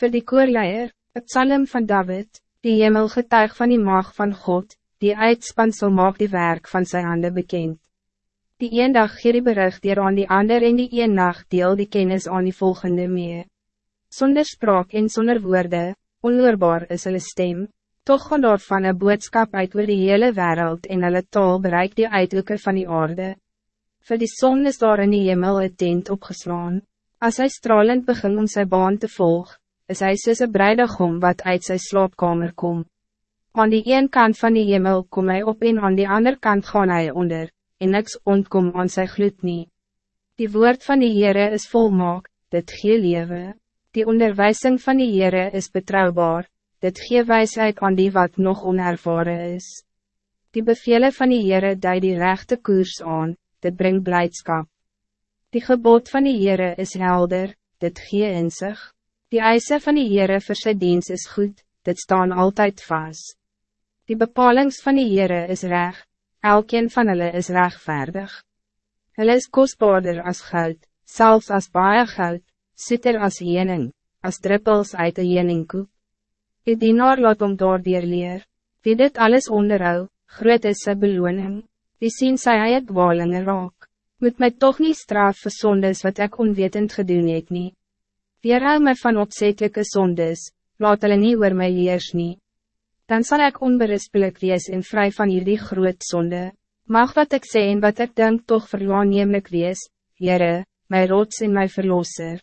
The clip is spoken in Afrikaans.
Voor die koorleier, het psalm van David, die hemel getuig van die maag van God, die uitspansel maak die werk van zijn handen bekend. Die een dag gee die bericht hier aan die ander en die een nacht deel die kennis aan die volgende mee. Zonder spraak en zonder woorden, onloorbaar is hulle stem, toch gaan daar van een boodskap uit oor die hele wereld en hulle taal bereik die uithoeken van die aarde. Voor die zon is daar in die hemel een tent opgeslaan. Als hij stralend begint om zijn baan te volgen, is hij soos een bruidegom wat uit zijn slaapkamer komt. Aan die een kant van die hemel kom hij op en aan die andere kant gaan hij onder, en niks ontkom aan sy gloed nie. Die woord van die Heere is volmaak, dit gee lewe. Die onderwijzing van die Heere is betrouwbaar, dit gee wijsheid aan die wat nog onervaren is. Die bevelen van die Heere duid die rechte koers aan, dit brengt blijdschap. Die gebod van die Heere is helder, dit gee in zich. Die eisen van die Heere vir sy diens is goed, dit staan altijd vast. Die bepalings van die Heere is reg, elkeen van hulle is rechtvaardig. Hulle is kostbaarder als goud, zelfs als baie goud, sitter als jening, als druppels uit de jeningkoek. Die dienaar laat om door die leer, wie dit alles onderhou, groot is sy beloning, wie sien sy het dwalinge raak moet mij toch niet straf voor zondes wat ik onwetend gedoen het nie. Weerhou my van opzettelijke zondes, laat hulle nie oor my leers nie. Dan zal ik onberispelijk wees en vrij van hierdie groot zonde. Mag wat ik sê en wat ik denk toch verwaarnemelijk wees, Heere, my rots en my verlosser.